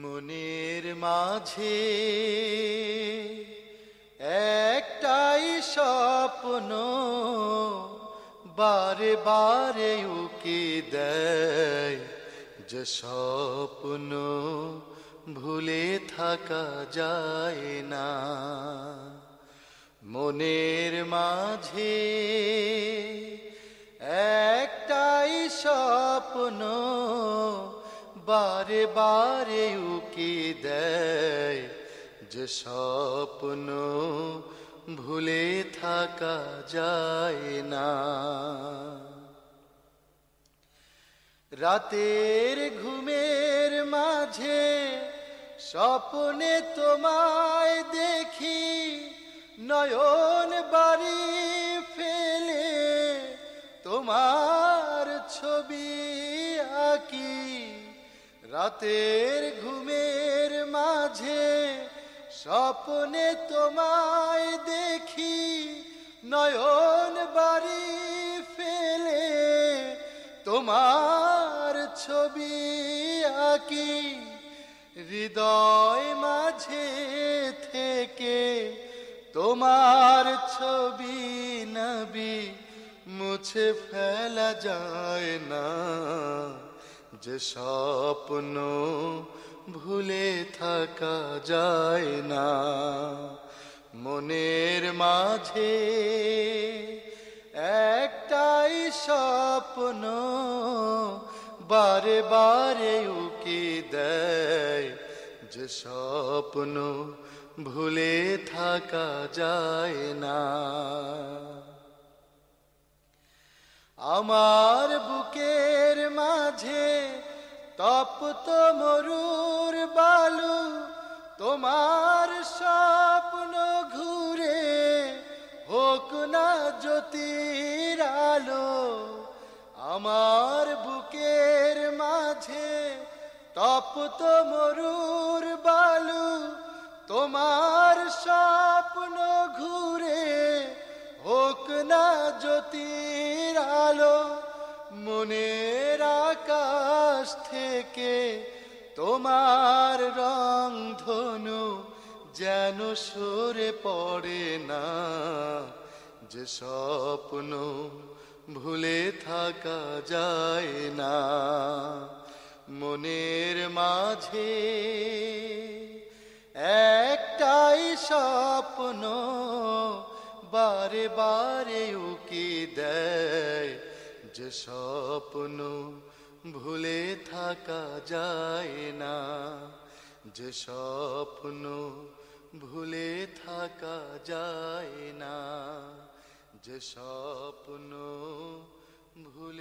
মনের মাঝে একটাই স্বপ্ন বারে বারে উকি দেয়, যে স্বপ্ন ভুলে থাকা যায় না। মনের মাঝে বারে উকি দেয় যে স্বপ্ন ভুলে থাকা যায় না। রাতের ঘুমের মাঝে স্বপ্নে তোমায় দেখি, নয়ন বাড়ি ফেলে তোমার ছবি আঁকি। রাতের ঘুমের মাঝে স্বপ্নে তোমায় দেখি নয়ন বাড়ি ফেলে তোমার ছবি আঁকি। হৃদয় মাঝে থেকে তোমার ছবি নবী, মুছে ফেলা যায় না। যে স্বপ্ন ভুলে থাকা যায় না, মনের মাঝে একটাই স্বপ্ন বারে বারে উকি দেয়। যে স্বপ্ন ভুলে থাকা যায় না। আমার মাঝে তপ্ত মরুর বালু, তোমার স্বপ্ন ঘুরে হোক না জ্যোতির আলো, আমার বুকের মাঝে তপ্ত মরুর বালু, তোমার স্বপ্ন ঘুরে হোক না জ্যোতির আলো, মনের আকাশ থেকে তোমার রং ধনু যেন সরে পড়ে না। যে স্বপ্ন ভুলে থাকা যায় না। মনের মাঝে একটাই স্বপ্ন বারে বারে উকি দেয়। যে স্বপ্ন ভুলে থাকা যায় না। যে স্বপ্ন ভুলে থাকা যায় না। যে স্বপ্ন ভুলে